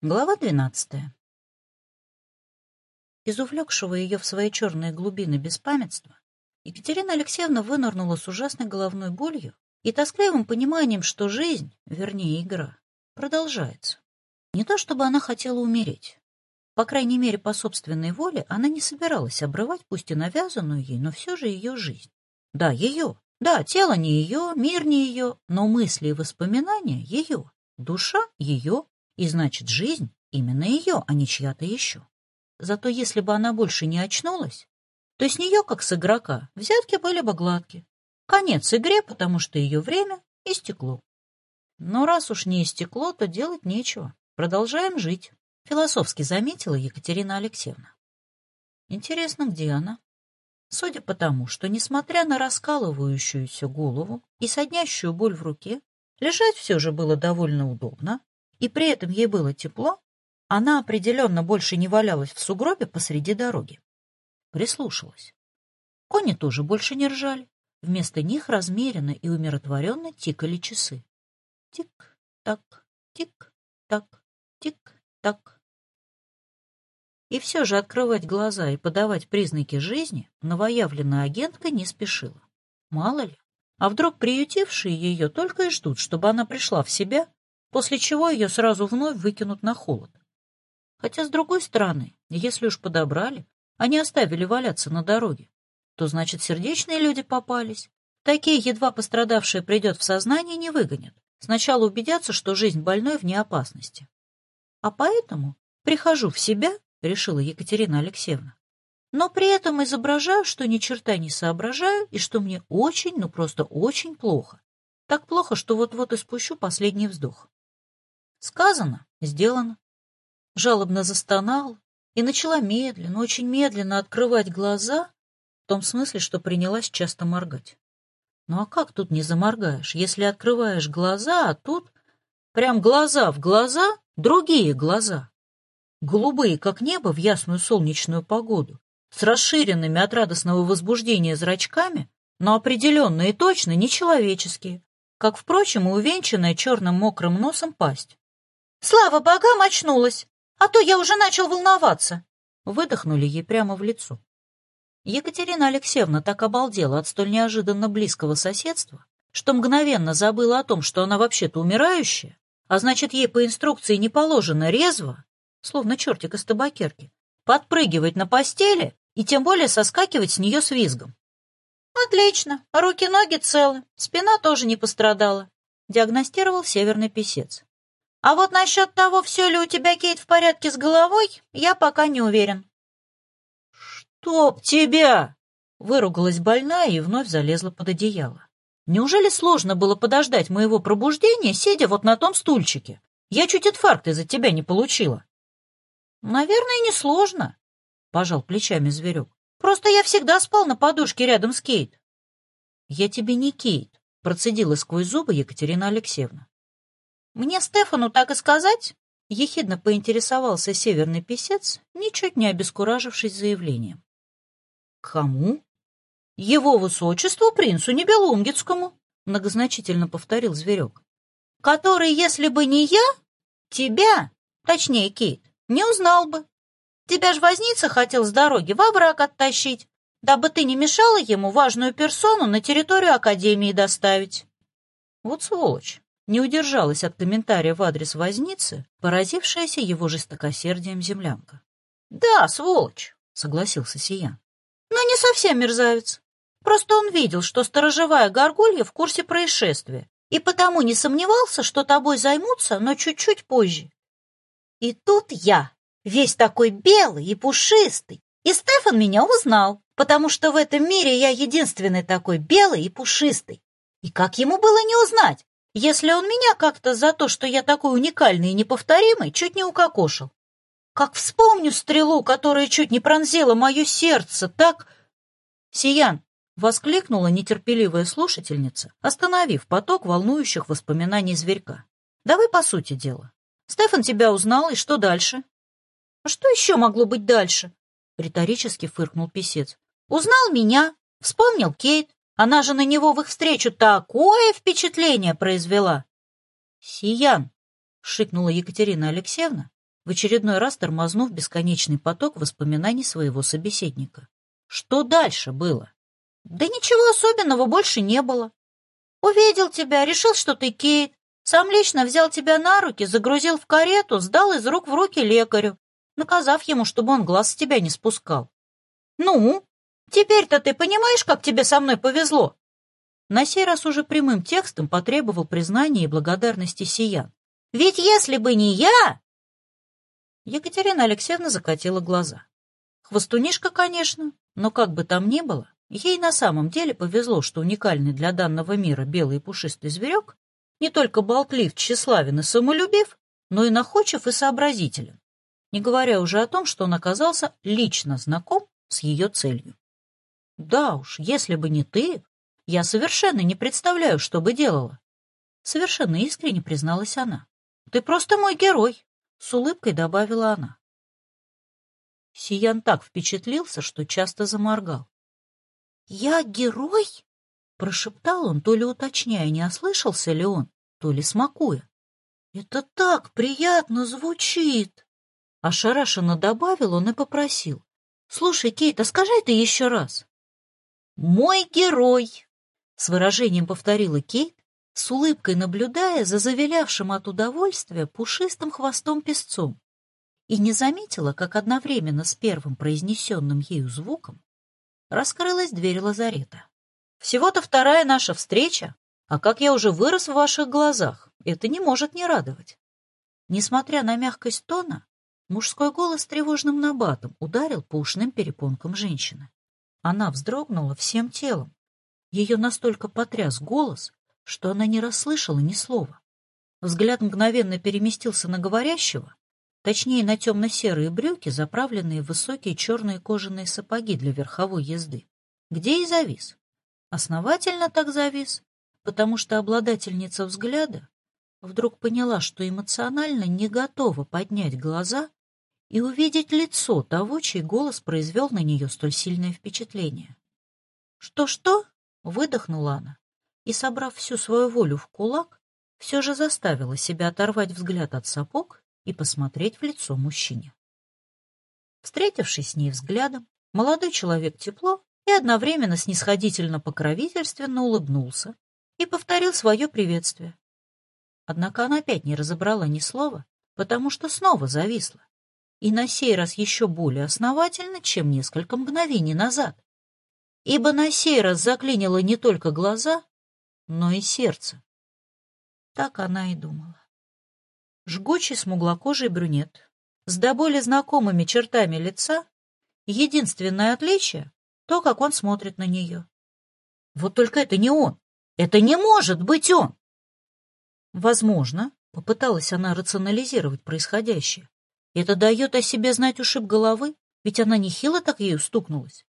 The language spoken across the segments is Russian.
Глава двенадцатая. Из увлекшего ее в свои черные глубины беспамятства Екатерина Алексеевна вынырнула с ужасной головной болью и тоскливым пониманием, что жизнь, вернее игра, продолжается. Не то чтобы она хотела умереть. По крайней мере, по собственной воле она не собиралась обрывать, пусть и навязанную ей, но все же ее жизнь. Да, ее. Да, тело не ее, мир не ее, но мысли и воспоминания ее. Душа ее, и значит, жизнь именно ее, а не чья-то еще. Зато если бы она больше не очнулась, то с нее, как с игрока, взятки были бы гладкие. Конец игре, потому что ее время истекло. Но раз уж не истекло, то делать нечего. Продолжаем жить, философски заметила Екатерина Алексеевна. Интересно, где она? Судя по тому, что, несмотря на раскалывающуюся голову и соднящую боль в руке, лежать все же было довольно удобно, и при этом ей было тепло, она определенно больше не валялась в сугробе посреди дороги. Прислушалась. Кони тоже больше не ржали. Вместо них размеренно и умиротворенно тикали часы. Тик-так, тик-так, тик-так. И все же открывать глаза и подавать признаки жизни новоявленная агентка не спешила. Мало ли, а вдруг приютившие ее только и ждут, чтобы она пришла в себя после чего ее сразу вновь выкинут на холод. Хотя, с другой стороны, если уж подобрали, они оставили валяться на дороге, то, значит, сердечные люди попались. Такие, едва пострадавшие придет в сознание, не выгонят. Сначала убедятся, что жизнь больной вне опасности. А поэтому прихожу в себя, решила Екатерина Алексеевна, но при этом изображаю, что ни черта не соображаю и что мне очень, ну просто очень плохо. Так плохо, что вот-вот испущу последний вздох. Сказано, сделано. Жалобно застонал и начала медленно, очень медленно открывать глаза, в том смысле, что принялась часто моргать. Ну а как тут не заморгаешь, если открываешь глаза, а тут прям глаза в глаза, другие глаза. Голубые, как небо в ясную солнечную погоду, с расширенными от радостного возбуждения зрачками, но определенно и точно нечеловеческие, как, впрочем, и увенчанная черным мокрым носом пасть. Слава богам, очнулась, а то я уже начал волноваться. Выдохнули ей прямо в лицо. Екатерина Алексеевна так обалдела от столь неожиданно близкого соседства, что мгновенно забыла о том, что она вообще-то умирающая, а значит, ей по инструкции не положено резво, словно чертик из табакерки, подпрыгивать на постели и тем более соскакивать с нее с визгом. «Отлично, руки-ноги целы, спина тоже не пострадала», — диагностировал северный писец. А вот насчет того, все ли у тебя, Кейт, в порядке с головой, я пока не уверен. «Чтоб тебя!» — выругалась больная и вновь залезла под одеяло. «Неужели сложно было подождать моего пробуждения, сидя вот на том стульчике? Я чуть инфаркт из-за тебя не получила». «Наверное, не сложно», — пожал плечами зверек. «Просто я всегда спал на подушке рядом с Кейт». «Я тебе не Кейт», — процедила сквозь зубы Екатерина Алексеевна. «Мне Стефану так и сказать?» — ехидно поинтересовался северный писец, ничуть не обескуражившись заявлением. «Кому?» «Его высочеству, принцу Небелунгетскому», — многозначительно повторил зверек. «Который, если бы не я, тебя, точнее, Кейт, не узнал бы. Тебя ж возница хотел с дороги во враг оттащить, дабы ты не мешала ему важную персону на территорию Академии доставить». «Вот сволочь!» Не удержалась от комментария в адрес возницы, поразившаяся его жестокосердием землянка. «Да, сволочь», — согласился Сиян. «Но не совсем мерзавец. Просто он видел, что сторожевая горгулья в курсе происшествия, и потому не сомневался, что тобой займутся, но чуть-чуть позже. И тут я, весь такой белый и пушистый, и Стефан меня узнал, потому что в этом мире я единственный такой белый и пушистый. И как ему было не узнать, если он меня как-то за то, что я такой уникальный и неповторимый, чуть не укокошил. Как вспомню стрелу, которая чуть не пронзила мое сердце, так... Сиян, воскликнула нетерпеливая слушательница, остановив поток волнующих воспоминаний зверька. Давай по сути дела. Стефан тебя узнал, и что дальше? А что еще могло быть дальше? Риторически фыркнул писец. Узнал меня, вспомнил Кейт, она же на него в их встречу такое впечатление произвела. «Сиян!» — шикнула Екатерина Алексеевна в очередной раз тормознув бесконечный поток воспоминаний своего собеседника. Что дальше было? Да ничего особенного больше не было. Увидел тебя, решил, что ты Кейт, сам лично взял тебя на руки, загрузил в карету, сдал из рук в руки лекарю, наказав ему, чтобы он глаз с тебя не спускал. Ну, теперь-то ты понимаешь, как тебе со мной повезло? На сей раз уже прямым текстом потребовал признания и благодарности Сиян. Ведь если бы не я... Екатерина Алексеевна закатила глаза. Хвостунишка, конечно, но как бы там ни было, ей на самом деле повезло, что уникальный для данного мира белый пушистый зверек не только болтлив, тщеславен и самолюбив, но и находчив и сообразителен, не говоря уже о том, что он оказался лично знаком с ее целью. Да уж, если бы не ты, я совершенно не представляю, что бы делала. Совершенно искренне призналась она. Ты просто мой герой, с улыбкой добавила она. Сиян так впечатлился, что часто заморгал. «Я герой?» — прошептал он, то ли уточняя, не ослышался ли он, то ли смакуя. «Это так приятно звучит!» Ошарашенно добавил он и попросил. «Слушай, Кейт, а скажи это еще раз». «Мой герой!» С выражением повторила Кейт, с улыбкой наблюдая за завилявшим от удовольствия пушистым хвостом песцом, и не заметила, как одновременно с первым произнесенным ею звуком раскрылась дверь лазарета. «Всего-то вторая наша встреча, а как я уже вырос в ваших глазах, это не может не радовать». Несмотря на мягкость тона, мужской голос тревожным набатом ударил по ушным перепонкам женщины. Она вздрогнула всем телом, ее настолько потряс голос, что она не расслышала ни слова. Взгляд мгновенно переместился на говорящего, точнее на темно-серые брюки, заправленные в высокие черные кожаные сапоги для верховой езды, где и завис. Основательно так завис, потому что обладательница взгляда вдруг поняла, что эмоционально не готова поднять глаза и увидеть лицо того, чей голос произвел на нее столь сильное впечатление. «Что-что?» Выдохнула она и, собрав всю свою волю в кулак, все же заставила себя оторвать взгляд от сапог и посмотреть в лицо мужчине. Встретившись с ней взглядом, молодой человек тепло и одновременно снисходительно-покровительственно улыбнулся и повторил свое приветствие. Однако она опять не разобрала ни слова, потому что снова зависла, и на сей раз еще более основательно, чем несколько мгновений назад ибо на сей раз заклинило не только глаза, но и сердце. Так она и думала. Жгучий смуглокожий брюнет с до боли знакомыми чертами лица, единственное отличие — то, как он смотрит на нее. Вот только это не он. Это не может быть он! Возможно, попыталась она рационализировать происходящее. Это дает о себе знать ушиб головы, ведь она нехило так ею стукнулась.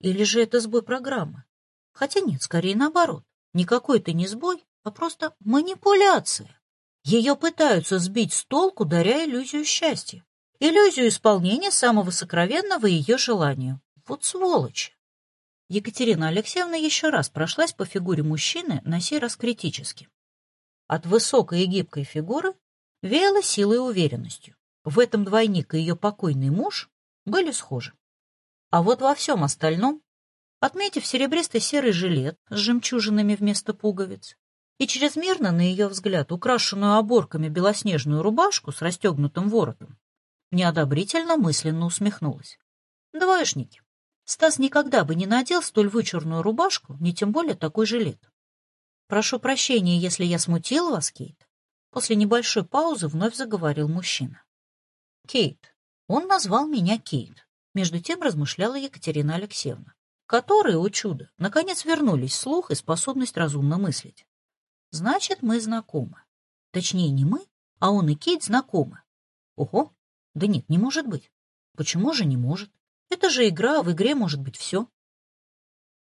Или же это сбой программы? Хотя нет, скорее наоборот. Никакой это не сбой, а просто манипуляция. Ее пытаются сбить с толку, даря иллюзию счастья. Иллюзию исполнения самого сокровенного ее желанию. Вот сволочь. Екатерина Алексеевна еще раз прошлась по фигуре мужчины, на сей раз критически. От высокой и гибкой фигуры веяло силой и уверенностью. В этом двойник и ее покойный муж были схожи. А вот во всем остальном, отметив серебристо-серый жилет с жемчужинами вместо пуговиц и чрезмерно, на ее взгляд, украшенную оборками белоснежную рубашку с расстегнутым воротом, неодобрительно мысленно усмехнулась. Двоечники. Стас никогда бы не надел столь вычурную рубашку, не тем более такой жилет. Прошу прощения, если я смутил вас, Кейт. После небольшой паузы вновь заговорил мужчина. Кейт. Он назвал меня Кейт. Между тем размышляла Екатерина Алексеевна, которые, о чудо, наконец вернулись слух и способность разумно мыслить. Значит, мы знакомы. Точнее, не мы, а он и Кейт знакомы. Ого, да нет, не может быть. Почему же не может? Это же игра, в игре может быть все.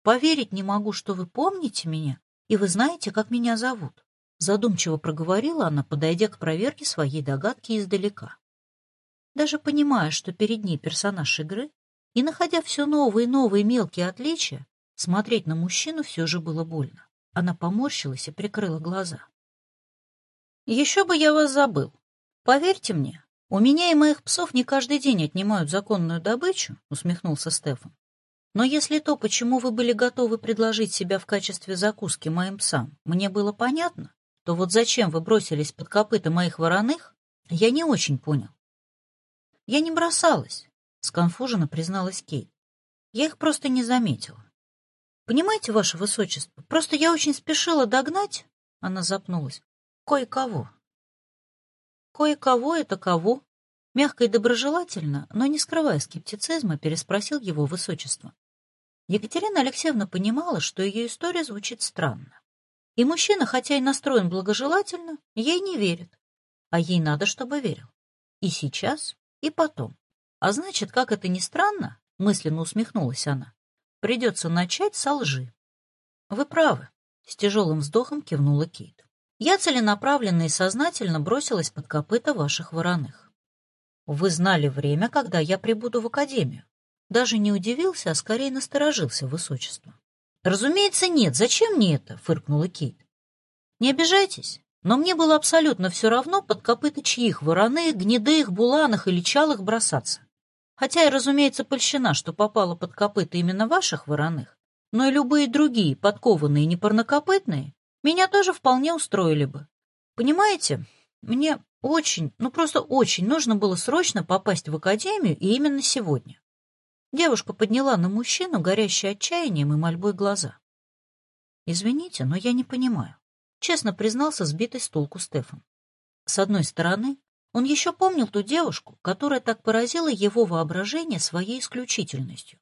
Поверить не могу, что вы помните меня, и вы знаете, как меня зовут. Задумчиво проговорила она, подойдя к проверке своей догадки издалека. Даже понимая, что перед ней персонаж игры, и находя все новые и новые мелкие отличия, смотреть на мужчину все же было больно. Она поморщилась и прикрыла глаза. «Еще бы я вас забыл. Поверьте мне, «У меня и моих псов не каждый день отнимают законную добычу», — усмехнулся Стефан. «Но если то, почему вы были готовы предложить себя в качестве закуски моим псам, мне было понятно, то вот зачем вы бросились под копыта моих вороных, я не очень понял». «Я не бросалась», — сконфуженно призналась Кейт. «Я их просто не заметила». «Понимаете, ваше высочество, просто я очень спешила догнать...» Она запнулась. «Кое-кого». «Кое-кого — это кого?» Мягко и доброжелательно, но не скрывая скептицизма, переспросил его высочество. Екатерина Алексеевна понимала, что ее история звучит странно. И мужчина, хотя и настроен благожелательно, ей не верит. А ей надо, чтобы верил. И сейчас, и потом. А значит, как это ни странно, мысленно усмехнулась она, придется начать со лжи. Вы правы, с тяжелым вздохом кивнула Кейт. Я целенаправленно и сознательно бросилась под копыта ваших вороных. Вы знали время, когда я прибуду в академию. Даже не удивился, а скорее насторожился высочество. Разумеется, нет. Зачем мне это? фыркнула Кейт. Не обижайтесь, но мне было абсолютно все равно, под копыта чьих вороных, гнедых, буланых или чалых бросаться. Хотя и, разумеется, польщена, что попала под копыта именно ваших вороных, но и любые другие, подкованные непарнокопытные, меня тоже вполне устроили бы. Понимаете, мне очень, ну просто очень нужно было срочно попасть в академию, и именно сегодня. Девушка подняла на мужчину горящие отчаянием и мольбой глаза. «Извините, но я не понимаю», — честно признался сбитый с толку Стефан. С одной стороны, он еще помнил ту девушку, которая так поразила его воображение своей исключительностью.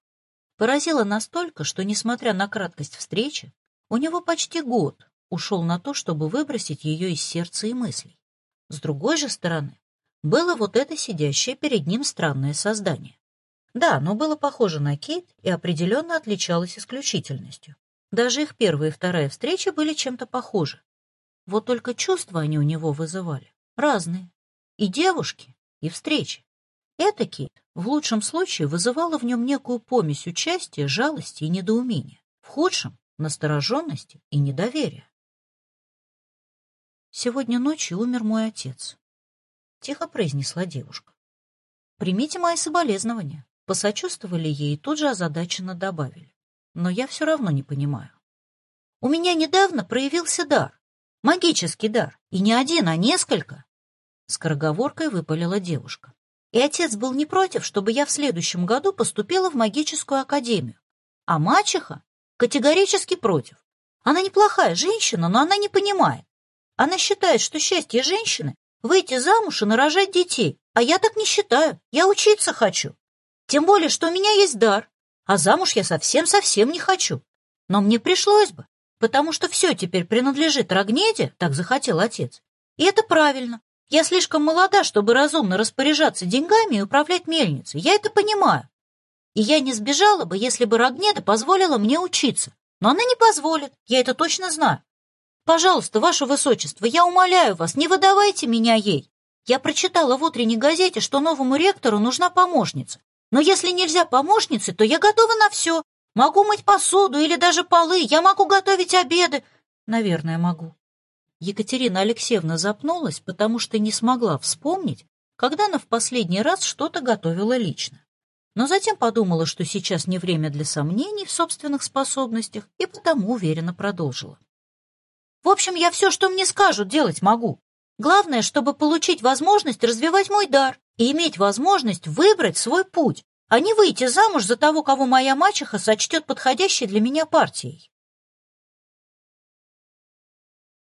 Поразила настолько, что, несмотря на краткость встречи, у него почти год ушел на то, чтобы выбросить ее из сердца и мыслей. С другой же стороны, было вот это сидящее перед ним странное создание. Да, оно было похоже на Кейт и определенно отличалось исключительностью. Даже их первая и вторая встречи были чем-то похожи. Вот только чувства они у него вызывали разные. И девушки, и встречи. Эта Кейт в лучшем случае вызывала в нем некую помесь участия, жалости и недоумения. В худшем — настороженности и недоверия. «Сегодня ночью умер мой отец», — тихо произнесла девушка. «Примите мои соболезнования», — посочувствовали ей и тут же озадаченно добавили. «Но я все равно не понимаю. У меня недавно проявился дар, магический дар, и не один, а несколько», — скороговоркой выпалила девушка. «И отец был не против, чтобы я в следующем году поступила в магическую академию, а мачеха категорически против. Она неплохая женщина, но она не понимает. Она считает, что счастье женщины — выйти замуж и нарожать детей. А я так не считаю. Я учиться хочу. Тем более, что у меня есть дар. А замуж я совсем-совсем не хочу. Но мне пришлось бы, потому что все теперь принадлежит Рогнеде, так захотел отец. И это правильно. Я слишком молода, чтобы разумно распоряжаться деньгами и управлять мельницей. Я это понимаю. И я не сбежала бы, если бы Рогнеда позволила мне учиться. Но она не позволит, я это точно знаю. Пожалуйста, ваше высочество, я умоляю вас, не выдавайте меня ей. Я прочитала в утренней газете, что новому ректору нужна помощница. Но если нельзя помощницы, то я готова на все. Могу мыть посуду или даже полы, я могу готовить обеды. Наверное, могу. Екатерина Алексеевна запнулась, потому что не смогла вспомнить, когда она в последний раз что-то готовила лично. Но затем подумала, что сейчас не время для сомнений в собственных способностях, и потому уверенно продолжила. В общем, я все, что мне скажут, делать могу. Главное, чтобы получить возможность развивать мой дар и иметь возможность выбрать свой путь, а не выйти замуж за того, кого моя мачеха сочтет подходящей для меня партией.